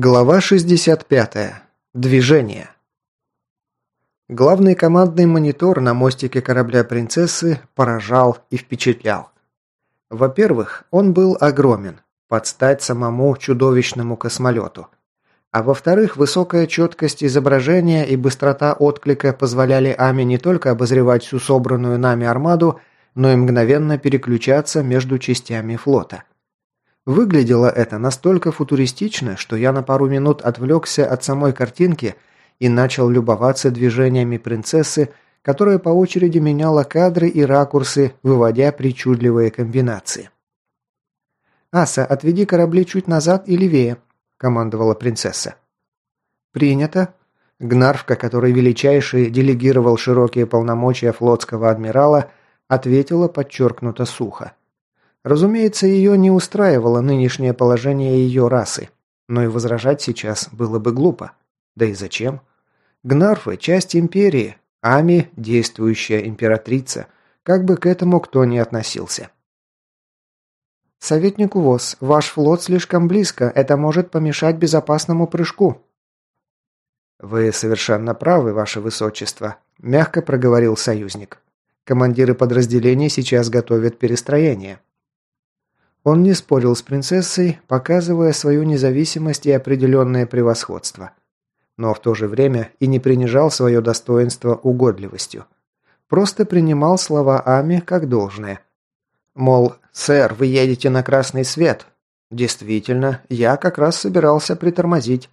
Глава 65. Движение. Главный командный монитор на мостике корабля «Принцессы» поражал и впечатлял. Во-первых, он был огромен, под стать самому чудовищному космолету. А во-вторых, высокая четкость изображения и быстрота отклика позволяли Ами не только обозревать всю собранную нами армаду, но и мгновенно переключаться между частями флота. Выглядело это настолько футуристично, что я на пару минут отвлекся от самой картинки и начал любоваться движениями принцессы, которая по очереди меняла кадры и ракурсы, выводя причудливые комбинации. «Аса, отведи корабли чуть назад и левее», – командовала принцесса. «Принято». Гнарвка, который величайший делегировал широкие полномочия флотского адмирала, ответила подчеркнуто сухо. Разумеется, ее не устраивало нынешнее положение ее расы, но и возражать сейчас было бы глупо. Да и зачем? Гнарфы – часть империи, Ами – действующая императрица, как бы к этому кто ни относился. «Советник УВОЗ, ваш флот слишком близко, это может помешать безопасному прыжку». «Вы совершенно правы, ваше высочество», – мягко проговорил союзник. «Командиры подразделений сейчас готовят перестроение. Он не спорил с принцессой, показывая свою независимость и определенное превосходство. Но в то же время и не принижал свое достоинство угодливостью. Просто принимал слова Ами как должное. Мол, «Сэр, вы едете на красный свет». Действительно, я как раз собирался притормозить.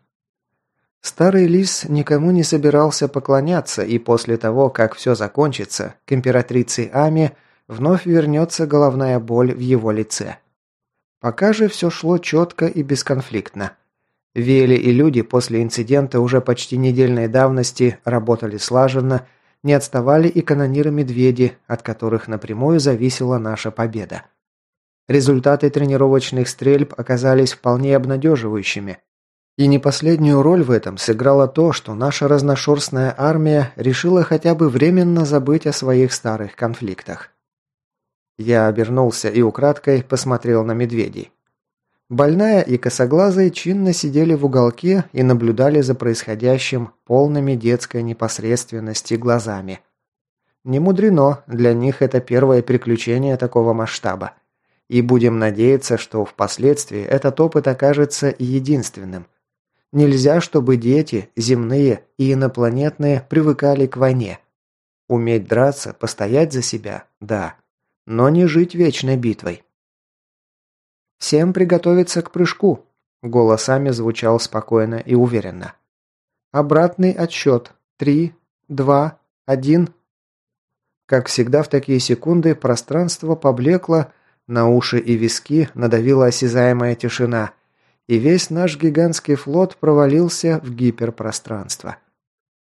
Старый лис никому не собирался поклоняться, и после того, как все закончится, к императрице Ами вновь вернется головная боль в его лице. Пока же все шло четко и бесконфликтно. Вели и люди после инцидента уже почти недельной давности работали слаженно, не отставали и канониры-медведи, от которых напрямую зависела наша победа. Результаты тренировочных стрельб оказались вполне обнадеживающими. И не последнюю роль в этом сыграло то, что наша разношерстная армия решила хотя бы временно забыть о своих старых конфликтах. Я обернулся и украдкой посмотрел на медведей. Больная и косоглазые чинно сидели в уголке и наблюдали за происходящим полными детской непосредственности глазами. Не мудрено, для них это первое приключение такого масштаба. И будем надеяться, что впоследствии этот опыт окажется единственным. Нельзя, чтобы дети, земные и инопланетные, привыкали к войне. Уметь драться, постоять за себя – да но не жить вечной битвой. «Всем приготовиться к прыжку», – голосами звучал спокойно и уверенно. «Обратный отсчет. Три, два, один». Как всегда в такие секунды пространство поблекло, на уши и виски надавила осязаемая тишина, и весь наш гигантский флот провалился в гиперпространство.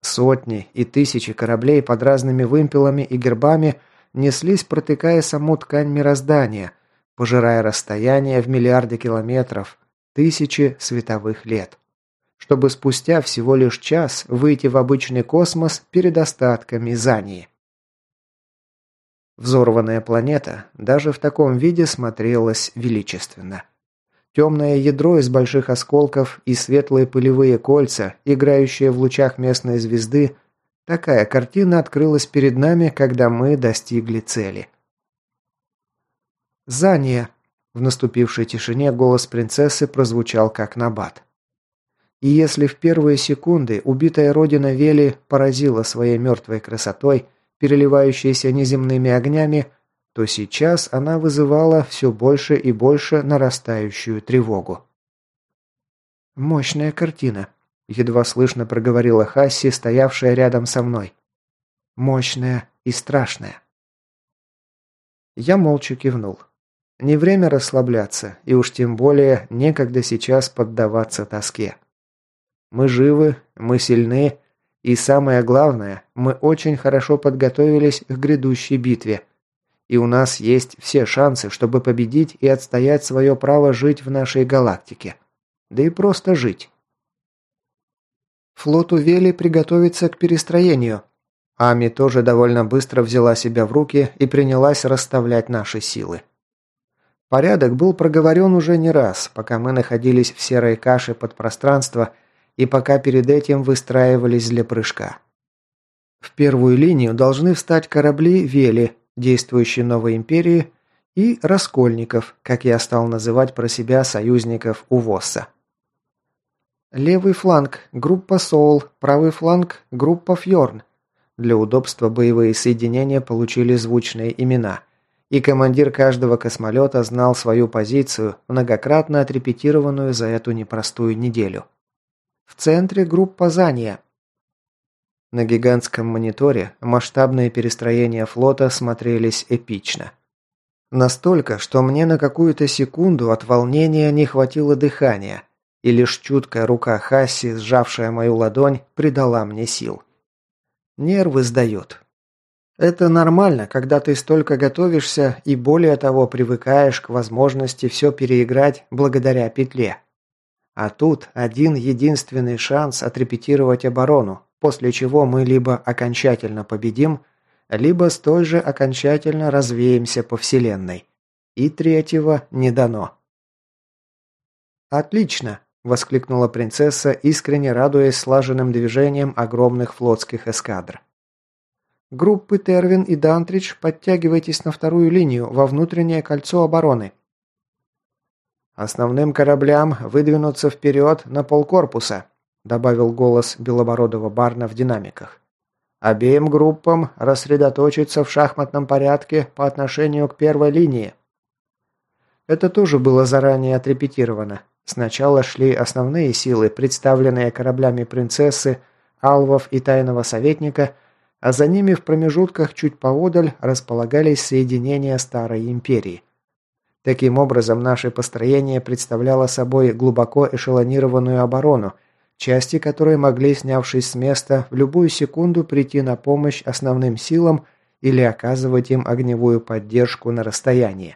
Сотни и тысячи кораблей под разными вымпелами и гербами неслись, протыкая саму ткань мироздания, пожирая расстояние в миллиарды километров, тысячи световых лет, чтобы спустя всего лишь час выйти в обычный космос перед остатками Зании. Взорванная планета даже в таком виде смотрелась величественно. Темное ядро из больших осколков и светлые пылевые кольца, играющие в лучах местной звезды – Такая картина открылась перед нами, когда мы достигли цели. «Зания!» В наступившей тишине голос принцессы прозвучал как набат. И если в первые секунды убитая родина Вели поразила своей мертвой красотой, переливающейся неземными огнями, то сейчас она вызывала все больше и больше нарастающую тревогу. «Мощная картина», Едва слышно проговорила Хасси, стоявшая рядом со мной. Мощная и страшная. Я молча кивнул. Не время расслабляться, и уж тем более некогда сейчас поддаваться тоске. Мы живы, мы сильны, и самое главное, мы очень хорошо подготовились к грядущей битве. И у нас есть все шансы, чтобы победить и отстоять свое право жить в нашей галактике. Да и просто жить. Флоту Вели приготовиться к перестроению. Ами тоже довольно быстро взяла себя в руки и принялась расставлять наши силы. Порядок был проговорен уже не раз, пока мы находились в серой каше под пространство и пока перед этим выстраивались для прыжка. В первую линию должны встать корабли «Вели», действующие новой империи, и «Раскольников», как я стал называть про себя союзников УВОСа. Левый фланг – группа «Соул», правый фланг – группа «Фьорн». Для удобства боевые соединения получили звучные имена – и командир каждого космолета знал свою позицию, многократно отрепетированную за эту непростую неделю. В центре группа Зания. На гигантском мониторе масштабные перестроения флота смотрелись эпично. Настолько, что мне на какую-то секунду от волнения не хватило дыхания, и лишь чуткая рука Хасси, сжавшая мою ладонь, придала мне сил. Нервы сдают. Это нормально, когда ты столько готовишься и более того привыкаешь к возможности все переиграть благодаря петле. А тут один единственный шанс отрепетировать оборону, после чего мы либо окончательно победим, либо столь же окончательно развеемся по вселенной. И третьего не дано. «Отлично!» – воскликнула принцесса, искренне радуясь слаженным движением огромных флотских эскадр. Группы Тервин и Дантрич, подтягивайтесь на вторую линию, во внутреннее кольцо обороны. Основным кораблям выдвинуться вперед на полкорпуса, добавил голос белобородого Барна в динамиках. Обеим группам рассредоточиться в шахматном порядке по отношению к первой линии. Это тоже было заранее отрепетировано. Сначала шли основные силы, представленные кораблями принцессы, алвов и тайного советника – а за ними в промежутках чуть поодаль располагались соединения Старой Империи. Таким образом, наше построение представляло собой глубоко эшелонированную оборону, части которой могли, снявшись с места, в любую секунду прийти на помощь основным силам или оказывать им огневую поддержку на расстоянии.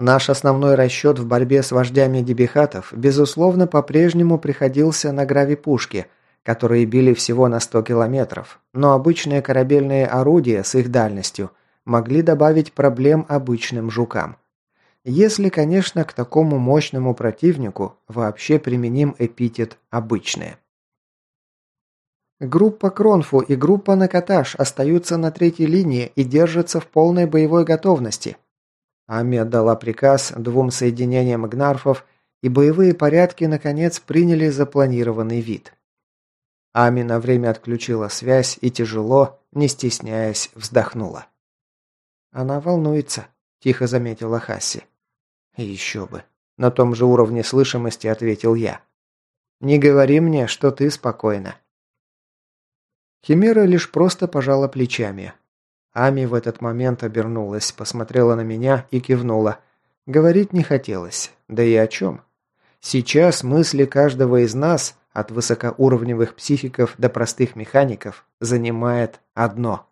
Наш основной расчет в борьбе с вождями дебихатов, безусловно, по-прежнему приходился на гравипушки – которые били всего на 100 километров, но обычные корабельные орудия с их дальностью могли добавить проблем обычным жукам. Если, конечно, к такому мощному противнику вообще применим эпитет «обычные». Группа Кронфу и группа Накаташ остаются на третьей линии и держатся в полной боевой готовности. Ами отдала приказ двум соединениям гнарфов, и боевые порядки, наконец, приняли запланированный вид. Ами на время отключила связь и тяжело, не стесняясь, вздохнула. «Она волнуется», – тихо заметила Хасси. «Еще бы». На том же уровне слышимости ответил я. «Не говори мне, что ты спокойна». Химера лишь просто пожала плечами. Ами в этот момент обернулась, посмотрела на меня и кивнула. Говорить не хотелось. Да и о чем? Сейчас мысли каждого из нас от высокоуровневых психиков до простых механиков, занимает одно.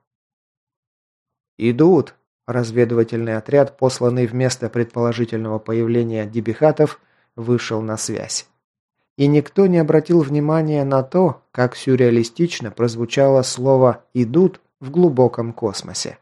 «Идут!» – разведывательный отряд, посланный вместо предположительного появления дебихатов, вышел на связь. И никто не обратил внимания на то, как сюрреалистично прозвучало слово «идут» в глубоком космосе.